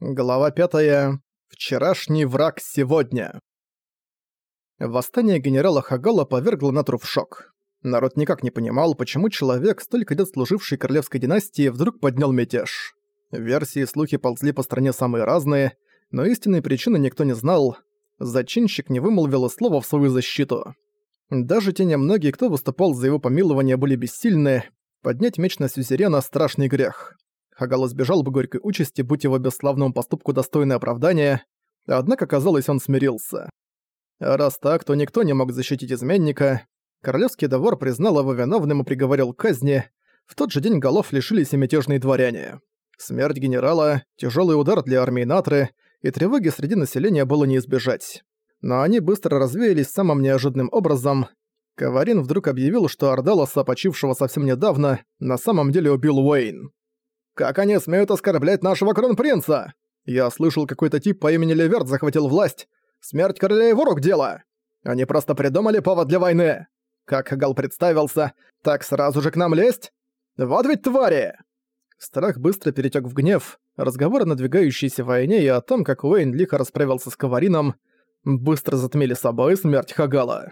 Глава 5. Вчерашний враг сегодня. Восстание генерала Хагала повергло Натру в шок. Народ никак не понимал, почему человек, столько лет служивший королевской династии, вдруг поднял мятеж. Версии и слухи ползли по стране самые разные, но истинной причины никто не знал. Зачинщик не вымолвил слова в свою защиту. Даже те немногие, кто выступал за его помилование, были бессильны. Поднять меч на сюзерена – страшный грех. Хагал избежал бы горькой участи, будь его бесславному поступку достойное оправдание, однако, казалось, он смирился. А раз так, то никто не мог защитить изменника. Королевский довор признал его виновным и приговорил к казни. В тот же день голов лишились и мятежные дворяне. Смерть генерала, тяжелый удар для армии Натры и тревоги среди населения было не избежать. Но они быстро развеялись самым неожиданным образом. Каварин вдруг объявил, что Ардалоса, почившего совсем недавно, на самом деле убил Уэйн. Как они смеют оскорблять нашего кронпринца? Я слышал, какой-то тип по имени Леверт захватил власть. Смерть короля его рук дело. Они просто придумали повод для войны. Как Гал представился, так сразу же к нам лезть? Вот ведь твари!» Страх быстро перетек в гнев, разговор о надвигающейся войне и о том, как Уэйн лихо расправился с Каварином, быстро затмили собой смерть Хагала.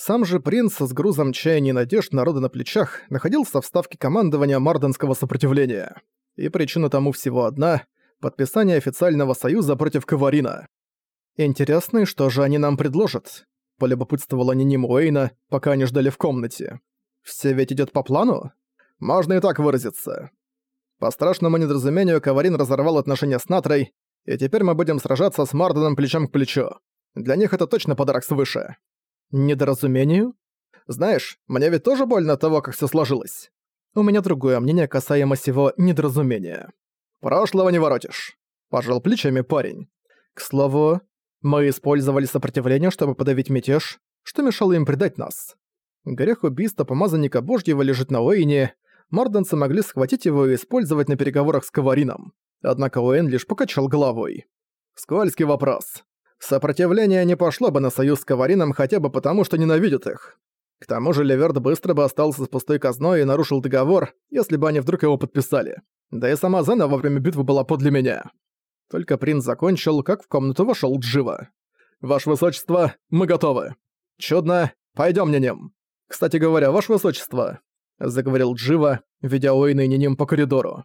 Сам же принц с грузом чаяний и надежд народа на плечах находился в ставке командования Марденского сопротивления. И причина тому всего одна — подписание официального союза против Каварина. «Интересно, что же они нам предложат?» — полюбопытствовала Ниним Уэйна, пока они ждали в комнате. «Все ведь идет по плану?» «Можно и так выразиться». По страшному недоразумению Каварин разорвал отношения с Натрой, и теперь мы будем сражаться с Марденом плечом к плечу. Для них это точно подарок свыше. Недоразумению? Знаешь, мне ведь тоже больно от того, как все сложилось. У меня другое мнение касаемо сего недоразумения. Прошлого не воротишь. Пожал плечами парень. К слову, мы использовали сопротивление, чтобы подавить мятеж, что мешало им предать нас. Грех убийства помазанника Божьего лежит на Уэйне, морденцы могли схватить его и использовать на переговорах с Каварином. Однако Уэйн лишь покачал головой. Скользкий вопрос. Сопротивление не пошло бы на союз с Каварином хотя бы потому, что ненавидит их. К тому же Леверт быстро бы остался с пустой казной и нарушил договор, если бы они вдруг его подписали. Да и сама Зена во время битвы была подле меня. Только принц закончил, как в комнату вошел Джива. «Ваше Высочество, мы готовы!» «Чудно, пойдем, Ниним!» «Кстати говоря, Ваше Высочество!» Заговорил Джива, ведя Уэйна и Ниним по коридору.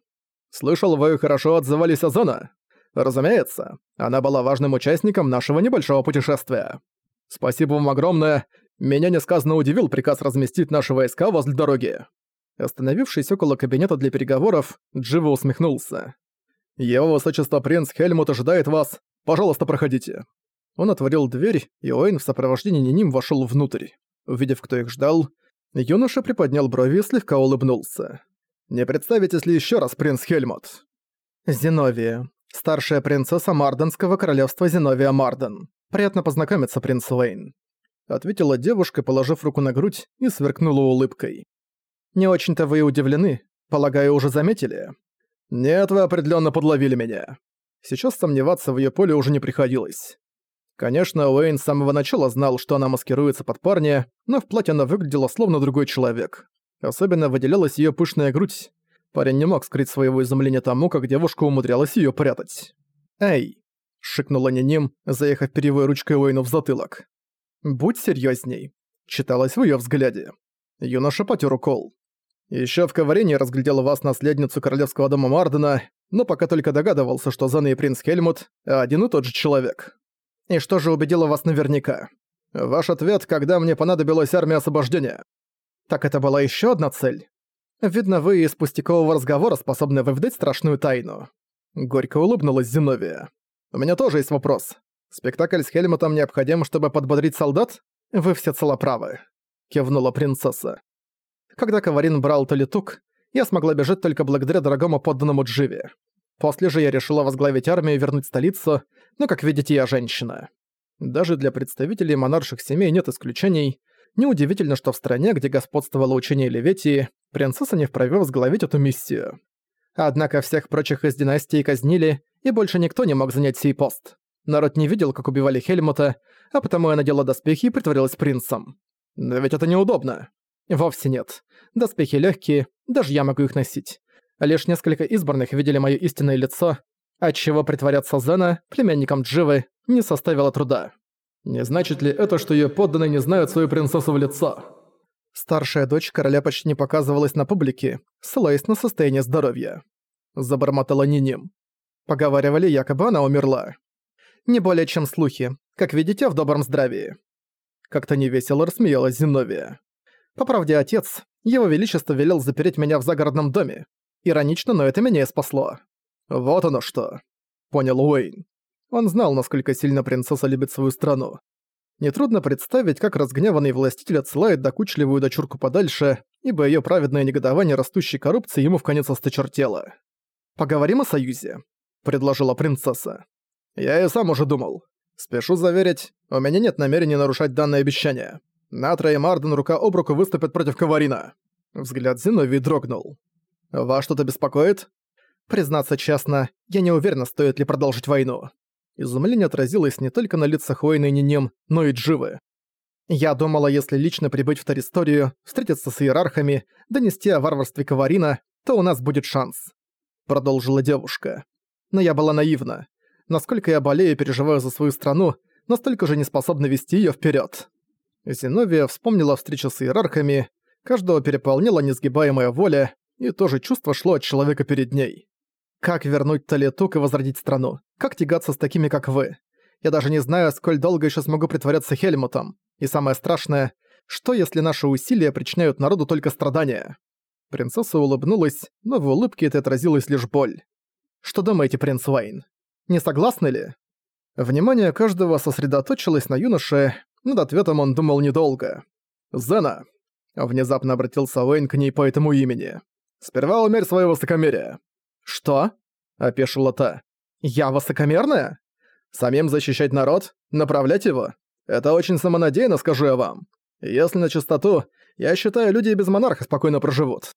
«Слышал, вы хорошо отзывались о Зена?» Разумеется, она была важным участником нашего небольшого путешествия. Спасибо вам огромное. Меня несказанно удивил приказ разместить наши войска возле дороги. Остановившись около кабинета для переговоров, Джива усмехнулся. «Его высочество принц Хельмут ожидает вас. Пожалуйста, проходите». Он отворил дверь, и Уэйн в сопровождении Ниним вошел внутрь. Увидев, кто их ждал, юноша приподнял брови и слегка улыбнулся. «Не представитесь ли еще раз, принц Хельмут?» «Зиновия, Старшая принцесса Марденского королевства Зиновия Марден. Приятно познакомиться, принц Уэйн. Ответила девушка, положив руку на грудь и сверкнула улыбкой. Не очень-то вы удивлены. Полагаю, уже заметили? Нет, вы определенно подловили меня. Сейчас сомневаться в ее поле уже не приходилось. Конечно, Уэйн с самого начала знал, что она маскируется под парня, но в платье она выглядела словно другой человек. Особенно выделялась ее пышная грудь, Парень не мог скрыть своего изумления тому, как девушка умудрялась её прятать. «Эй!» — шикнула Ниним, заехав перевой ручкой Уэйну в затылок. «Будь серьёзней», — читалось в её взгляде. Юноша потер укол. «Ещё в коварении разглядел вас наследницу королевского дома Мардена, но пока только догадывался, что Зана и принц Хельмут — один и тот же человек. И что же убедило вас наверняка? Ваш ответ, когда мне понадобилась армия освобождения. Так это была ещё одна цель?» Видно, вы из пустякового разговора способны выведать страшную тайну». Горько улыбнулась Зиновия. «У меня тоже есть вопрос. Спектакль с Хельмутом необходим, чтобы подбодрить солдат? Вы все целоправы», — кивнула принцесса. Когда Каварин брал Толитук, я смогла бежать только благодаря дорогому подданному Дживе. После же я решила возглавить армию и вернуть столицу, но, как видите, я женщина. Даже для представителей монарших семей нет исключений — Неудивительно, что в стране, где господствовало учение Леветии, принцесса не вправе возглавить эту миссию. Однако всех прочих из династии казнили, и больше никто не мог занять сей пост. Народ не видел, как убивали Хельмута, а потому я надела доспехи и притворилась принцем. Но ведь это неудобно. Вовсе нет. Доспехи легкие, даже я могу их носить. Лишь несколько избранных видели моё истинное лицо, отчего притворяться Зена, племянником Дживы, не составило труда. Не значит ли это, что ее подданные не знают свою принцессу в лицо? Старшая дочь короля почти не показывалась на публике, ссылаясь на состояние здоровья. Забормотала Ниним. Поговаривали, якобы она умерла. Не более чем слухи, как видите, в добром здравии. Как-то невесело рассмеялась Зиновия. По правде, отец, его величество велел запереть меня в загородном доме. Иронично, но это меня и спасло. Вот оно что. Понял Уэйн. Он знал, насколько сильно принцесса любит свою страну. Нетрудно представить, как разгневанный властитель отсылает докучливую дочурку подальше, ибо её праведное негодование растущей коррупции ему в конец осточертело. «Поговорим о союзе», — предложила принцесса. «Я и сам уже думал. Спешу заверить, у меня нет намерения нарушать данное обещание. Натра и Марден рука об руку выступят против Каварина». Взгляд Зиновий дрогнул. «Вас что-то беспокоит?» «Признаться честно, я не уверена, стоит ли продолжить войну». Изумление отразилось не только на лицах Уэйна и Нинем, но и Дживы. Я думала, если лично прибыть в Таристорию, встретиться с иерархами, донести о варварстве Каварина, то у нас будет шанс. Продолжила девушка. Но я была наивна. Насколько я болею и переживаю за свою страну, настолько же не способна вести её вперёд. Зиновия вспомнила встречу с иерархами, каждого переполнила несгибаемая воля, и то же чувство шло от человека перед ней. Как вернуть Талетук и возродить страну? Как тягаться с такими, как вы? Я даже не знаю, сколь долго еще смогу притворяться Хельмутом. И самое страшное, что если наши усилия причиняют народу только страдания? Принцесса улыбнулась, но в улыбке это отразилась лишь боль. Что думаете, принц Уэйн? Не согласны ли? Внимание каждого сосредоточилось на юноше, над ответом он думал недолго. «Зена!» Внезапно обратился Уэйн к ней по этому имени. «Сперва умерь свое высокомерие. «Что?» – опешила та. «Я высокомерная? Самим защищать народ? Направлять его? Это очень самонадеянно, скажу я вам. Если на чистоту, я считаю, люди без монарха спокойно проживут».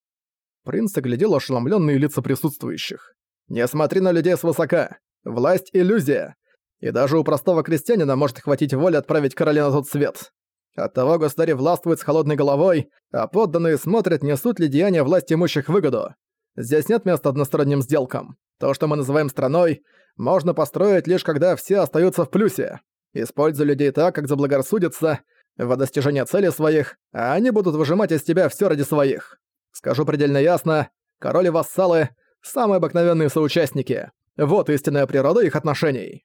Принц оглядел ошеломленные лица присутствующих. «Не смотри на людей свысока. Власть – иллюзия. И даже у простого крестьянина может хватить воли отправить короля на тот свет. Оттого государь властвует с холодной головой, а подданные смотрят, несут ли деяния власти имущих выгоду. Здесь нет места односторонним сделкам. То, что мы называем страной, можно построить лишь когда все остаются в плюсе. Используй людей так, как заблагорассудится, во достижение цели своих, а они будут выжимать из тебя все ради своих. Скажу предельно ясно, король и вассалы – самые обыкновенные соучастники. Вот истинная природа их отношений.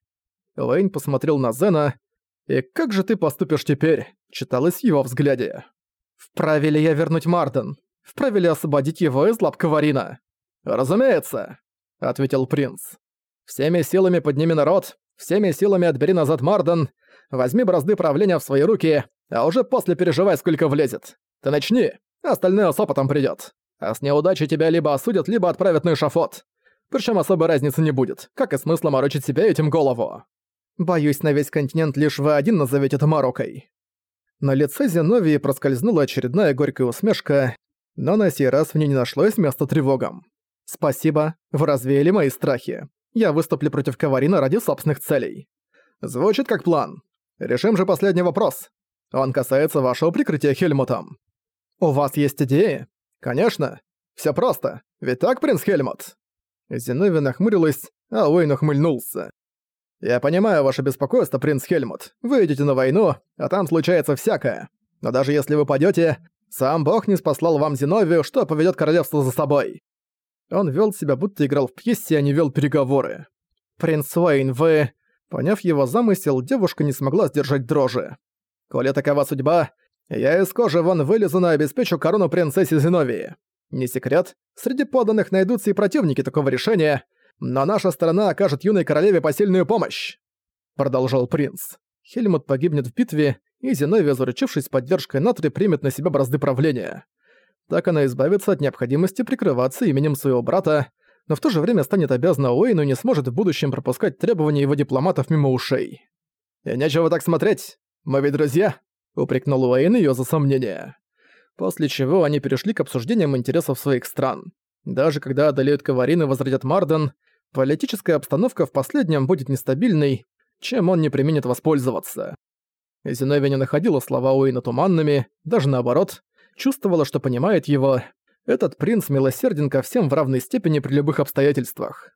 Лэйн посмотрел на Зена. «И как же ты поступишь теперь?» – читалось его взгляде. «Вправе ли я вернуть Марден?» Вправе ли освободить его из лап Каварина? «Разумеется», — ответил принц. «Всеми силами подними народ, всеми силами отбери назад Марден, возьми бразды правления в свои руки, а уже после переживай, сколько влезет. Ты начни, остальное с опытом придёт. А с неудачей тебя либо осудят, либо отправят на эшафот. Причём особой разницы не будет, как и смысла морочить себе этим голову. Боюсь, на весь континент лишь вы один назовете это Мароккой». На лице Зиновии проскользнула очередная горькая усмешка, но на сей раз в ней не нашлось места тревогам. «Спасибо, вы развеяли мои страхи. Я выступлю против Каварина ради собственных целей». «Звучит как план. Решим же последний вопрос. Он касается вашего прикрытия Хельмутом». «У вас есть идеи?» «Конечно. Все просто. Ведь так, принц Хельмут?» Зиновия нахмурилась, а Уэйн ухмыльнулся. «Я понимаю ваше беспокойство, принц Хельмут. Вы идете на войну, а там случается всякое. Но даже если вы падёте, сам бог не спаслал вам Зиновию, что поведет королевство за собой. Он вел себя, будто играл в пьесе, а не вел переговоры. «Принц Уэйн, вы...» Поняв его замысел, девушка не смогла сдержать дрожи. «Коли такова судьба, я из кожи вон вылезу на обеспечу корону принцессе Зиновии. Не секрет, среди поданных найдутся и противники такого решения, но наша сторона окажет юной королеве посильную помощь», — продолжал принц. Хельмут погибнет в битве, и Зиновия, заручившись поддержкой Натри, примет на себя бразды правления. Так она избавится от необходимости прикрываться именем своего брата, но в то же время станет обязана Уэйну и не сможет в будущем пропускать требования его дипломатов мимо ушей. «И нечего так смотреть, мы ведь друзья», — упрекнул Уэйн её за сомнение. После чего они перешли к обсуждениям интересов своих стран. Даже когда одолеют Каварин и возродят Марден, политическая обстановка в последнем будет нестабильной, чем он не применит воспользоваться. Зиновия не находила слова Уэйна туманными, даже наоборот, чувствовала, что понимает его. Этот принц милосерден ко всем в равной степени при любых обстоятельствах.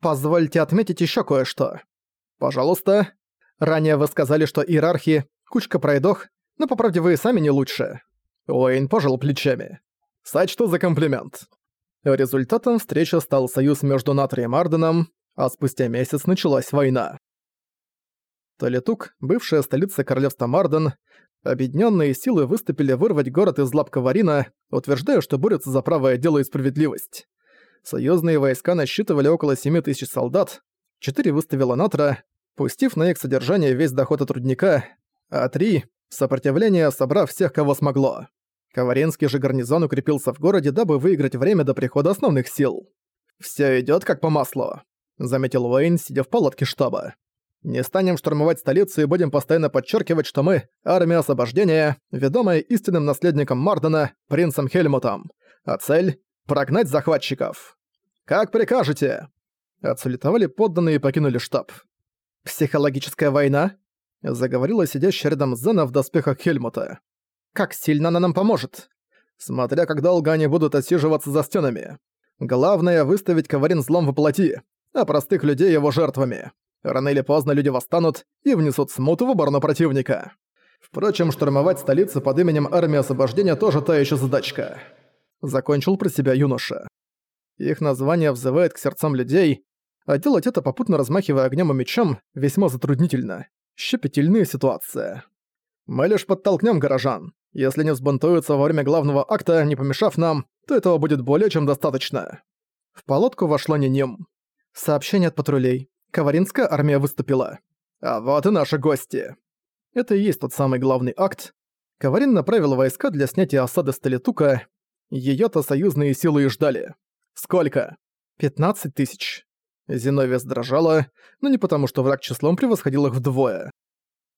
Позвольте отметить еще кое-что. Пожалуйста. Ранее вы сказали, что иерархи — кучка пройдох, но по правде вы и сами не лучше. Уэйн пожал плечами. Сочту за комплимент. Результатом встречи стал союз между Натри и а спустя месяц началась война. Талитук, бывшая столица королевства Марден, объединенные силы выступили вырвать город из лап Каварина, утверждая, что борются за правое дело и справедливость. Союзные войска насчитывали около 7 тысяч солдат, 4 выставила Натра, пустив на их содержание весь доход от рудника, а 3 — сопротивление, собрав всех, кого смогло. Каваринский же гарнизон укрепился в городе, дабы выиграть время до прихода основных сил. «Всё идёт как по маслу», — заметил Уэйн, сидя в палатке штаба. «Не станем штурмовать столицу и будем постоянно подчеркивать, что мы — армия освобождения, ведомая истинным наследником Мардена, принцем Хельмутом. А цель — прогнать захватчиков. Как прикажете!» Отсулетовали подданные и покинули штаб. «Психологическая война?» — заговорила сидящая рядом Зена в доспехах Хельмута. Как сильно она нам поможет? Смотря как долго они будут отсиживаться за стенами. Главное — выставить Каварин злом воплоти, а простых людей его жертвами. Рано или поздно люди восстанут и внесут смуту в оборону противника. Впрочем, штурмовать столицу под именем Армии Освобождения тоже та еще задачка. Закончил про себя юноша. Их название взывает к сердцам людей, а делать это попутно размахивая огнем и мечом весьма затруднительно. Щепетильная ситуация. Мы лишь подтолкнем горожан. Если не взбунтуются во время главного акта, не помешав нам, то этого будет более чем достаточно». В палатку вошло Ниним. Сообщение от патрулей. Каваринская армия выступила. А вот и наши гости. Это и есть тот самый главный акт. Каварин направил войска для снятия осады Столитука. Её-то союзные силы и ждали. Сколько? 15 тысяч. Зиновия сдрожала, но не потому, что враг числом превосходил их вдвое.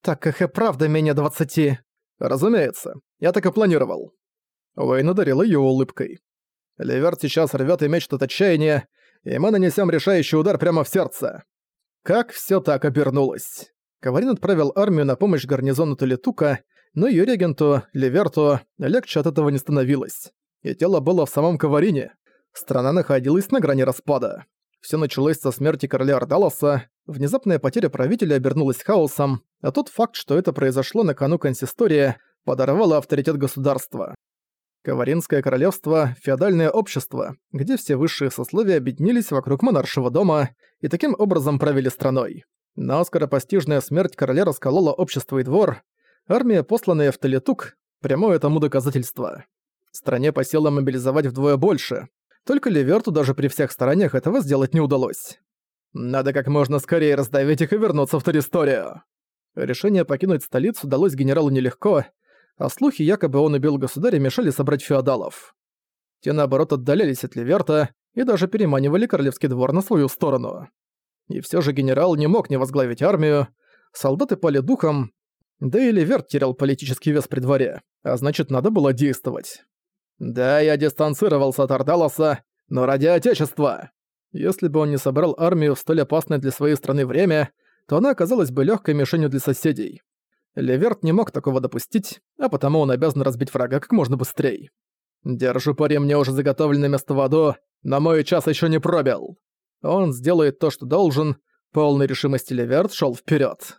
«Так их и правда менее двадцати». «Разумеется, я так и планировал». Уэйн ударил её улыбкой. «Леверт сейчас рвёт и мечт от отчаяния, и мы нанесём решающий удар прямо в сердце». Как всё так обернулось. Каварин отправил армию на помощь гарнизону Толитука, но её регенту, Леверту, легче от этого не становилось. И тело было в самом Каварине. Страна находилась на грани распада. Всё началось со смерти короля Ардалоса, внезапная потеря правителя обернулась хаосом, а тот факт, что это произошло на кону консистория, подорвало авторитет государства. Каваринское королевство – феодальное общество, где все высшие сословия объединились вокруг монаршего дома и таким образом правили страной. Но скоропостижная смерть короля расколола общество и двор, армия, посланная в Талитук, прямое тому доказательство. Стране по силам мобилизовать вдвое больше, только Леверту даже при всех стараниях этого сделать не удалось. Надо как можно скорее раздавить их и вернуться в Тористорию. Решение покинуть столицу далось генералу нелегко, а слухи, якобы он убил государя, мешали собрать феодалов. Те, наоборот, отдалялись от Леверта и даже переманивали королевский двор на свою сторону. И все же генерал не мог не возглавить армию, солдаты пали духом, да и Леверт терял политический вес при дворе, а значит, надо было действовать. Да, я дистанцировался от Ардалоса, но ради Отечества. Если бы он не собрал армию в столь опасное для своей страны время, то она оказалась бы легкой мишенью для соседей. Леверт не мог такого допустить, а потому он обязан разбить врага как можно быстрее. «Держу пари, мне уже заготовленное место в аду, но мой час еще не пробил». Он сделает то, что должен. Полной решимости Леверт шел вперед.